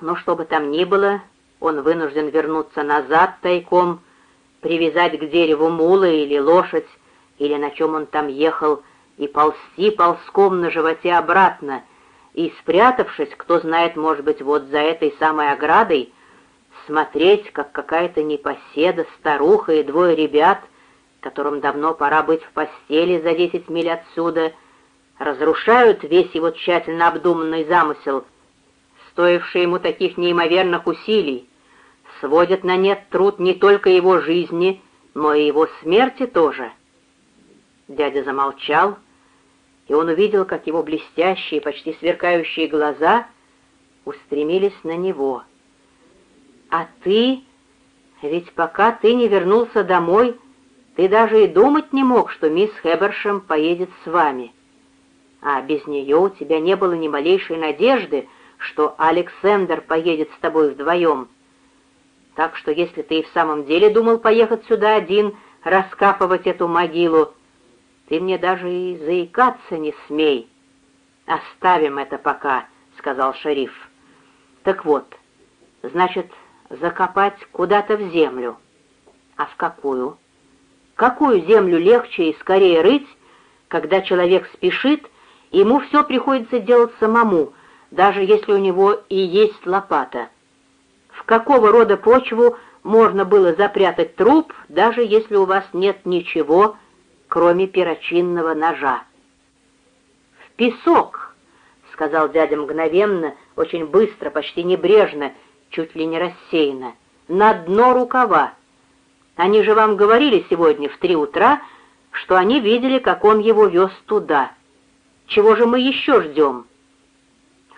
Но что бы там ни было, он вынужден вернуться назад тайком, привязать к дереву мула или лошадь, или на чем он там ехал, и ползти ползком на животе обратно, и, спрятавшись, кто знает, может быть, вот за этой самой оградой, смотреть, как какая-то непоседа, старуха и двое ребят, которым давно пора быть в постели за десять миль отсюда, разрушают весь его тщательно обдуманный замысел, стоивший ему таких неимоверных усилий, сводят на нет труд не только его жизни, но и его смерти тоже. Дядя замолчал, и он увидел, как его блестящие, почти сверкающие глаза устремились на него. «А ты? Ведь пока ты не вернулся домой, ты даже и думать не мог, что мисс Хэбершем поедет с вами. А без нее у тебя не было ни малейшей надежды, что Александр поедет с тобой вдвоем. Так что если ты и в самом деле думал поехать сюда один, раскапывать эту могилу, ты мне даже и заикаться не смей. Оставим это пока, — сказал шериф. Так вот, значит, закопать куда-то в землю. А в какую? Какую землю легче и скорее рыть, когда человек спешит, ему все приходится делать самому, даже если у него и есть лопата? В какого рода почву можно было запрятать труп, даже если у вас нет ничего, — кроме перочинного ножа. «В песок!» — сказал дядя мгновенно, очень быстро, почти небрежно, чуть ли не рассеянно. «На дно рукава! Они же вам говорили сегодня в три утра, что они видели, как он его вез туда. Чего же мы еще ждем?»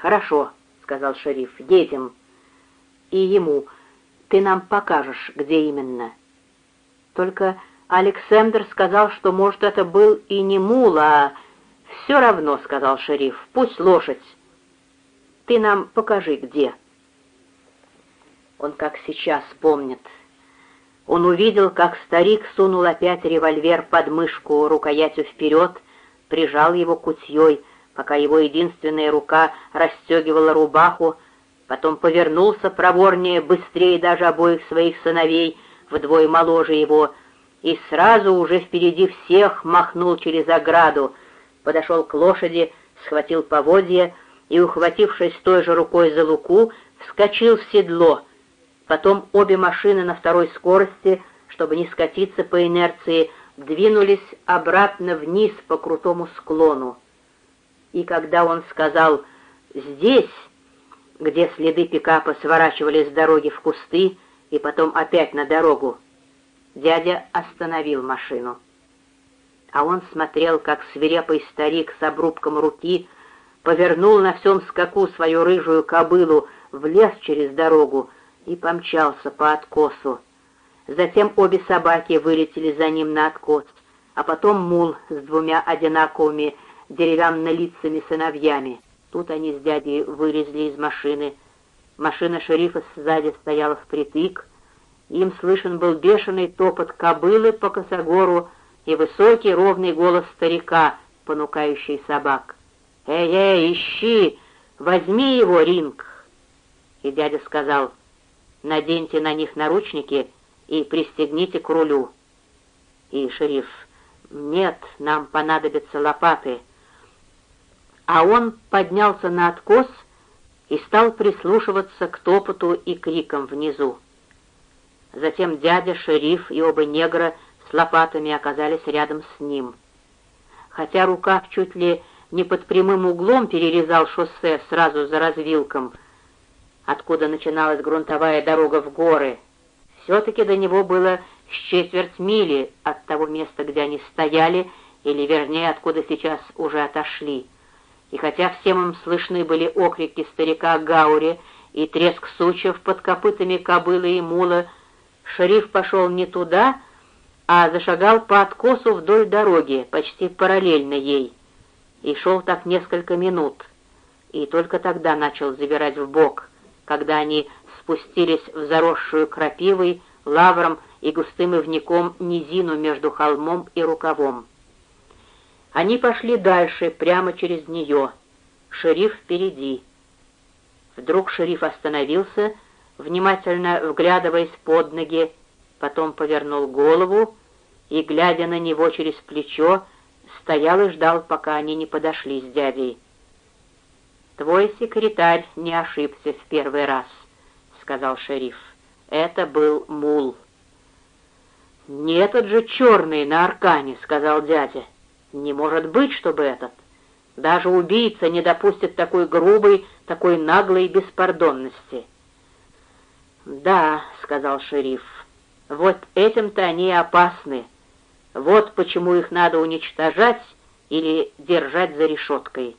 «Хорошо», — сказал шериф, — «детям и ему. Ты нам покажешь, где именно. Только Александр сказал, что, может, это был и не мул, а... «Все равно», — сказал шериф, — «пусть лошадь. Ты нам покажи, где». Он как сейчас помнит. Он увидел, как старик сунул опять револьвер под мышку рукоятью вперед, прижал его кутьей, пока его единственная рука расстегивала рубаху, потом повернулся проворнее, быстрее даже обоих своих сыновей, вдвое моложе его, и сразу уже впереди всех махнул через ограду, подошел к лошади, схватил поводья и, ухватившись той же рукой за луку, вскочил в седло. Потом обе машины на второй скорости, чтобы не скатиться по инерции, двинулись обратно вниз по крутому склону. И когда он сказал «здесь», где следы пикапа сворачивали с дороги в кусты и потом опять на дорогу, Дядя остановил машину. А он смотрел, как свирепый старик с обрубком руки повернул на всем скаку свою рыжую кобылу в лес через дорогу и помчался по откосу. Затем обе собаки вылетели за ним на откос, а потом мул с двумя одинаковыми деревянно-лицами сыновьями. Тут они с дядей вылезли из машины. Машина шерифа сзади стояла впритык, им слышен был бешеный топот кобылы по косогору и высокий ровный голос старика, понукающий собак. «Эй, эй, ищи! Возьми его, Ринг!» И дядя сказал, «Наденьте на них наручники и пристегните к рулю». И шериф, «Нет, нам понадобятся лопаты». А он поднялся на откос и стал прислушиваться к топоту и крикам внизу. Затем дядя, шериф и оба негра с лопатами оказались рядом с ним. Хотя рукав чуть ли не под прямым углом перерезал шоссе сразу за развилком, откуда начиналась грунтовая дорога в горы, все-таки до него было с четверть мили от того места, где они стояли, или, вернее, откуда сейчас уже отошли. И хотя всем им слышны были окрики старика Гаури и треск сучьев под копытами кобылы и мула, шериф пошел не туда, а зашагал по откосу вдоль дороги, почти параллельно ей, и шел так несколько минут, и только тогда начал забирать в бок, когда они спустились в заросшую крапивой, лавром и густым ивняком низину между холмом и рукавом. Они пошли дальше, прямо через нее, шериф впереди. Вдруг шериф остановился, внимательно вглядываясь под ноги, потом повернул голову и, глядя на него через плечо, стоял и ждал, пока они не подошли с дядей. «Твой секретарь не ошибся в первый раз», — сказал шериф. «Это был мул». «Не этот же черный на аркане», — сказал дядя. «Не может быть, чтобы этот. Даже убийца не допустит такой грубой, такой наглой беспардонности». «Да», — сказал шериф, — «вот этим-то они и опасны. Вот почему их надо уничтожать или держать за решеткой».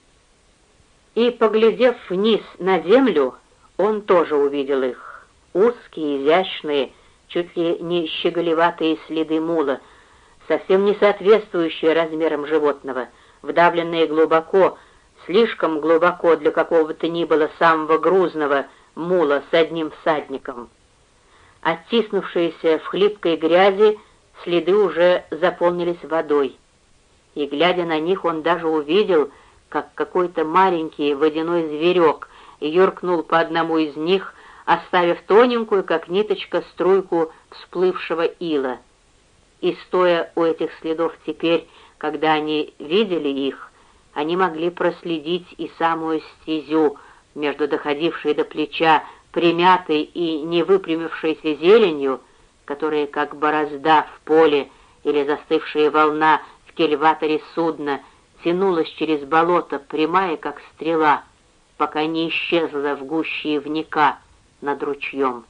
И, поглядев вниз на землю, он тоже увидел их. Узкие, изящные, чуть ли не щеголеватые следы мула, совсем не соответствующие размерам животного, вдавленные глубоко, слишком глубоко для какого бы то ни было самого грузного мула с одним всадником. Оттиснувшиеся в хлипкой грязи, следы уже заполнились водой. И, глядя на них, он даже увидел, как какой-то маленький водяной зверек юркнул по одному из них, оставив тоненькую, как ниточка, струйку всплывшего ила. И, стоя у этих следов теперь, когда они видели их, они могли проследить и самую стезю между доходившей до плеча примятой и не выпрямившейся зеленью, которая, как борозда в поле или застывшая волна в кельваторе судна, тянулась через болото, прямая, как стрела, пока не исчезла в гуще ивника над ручьем.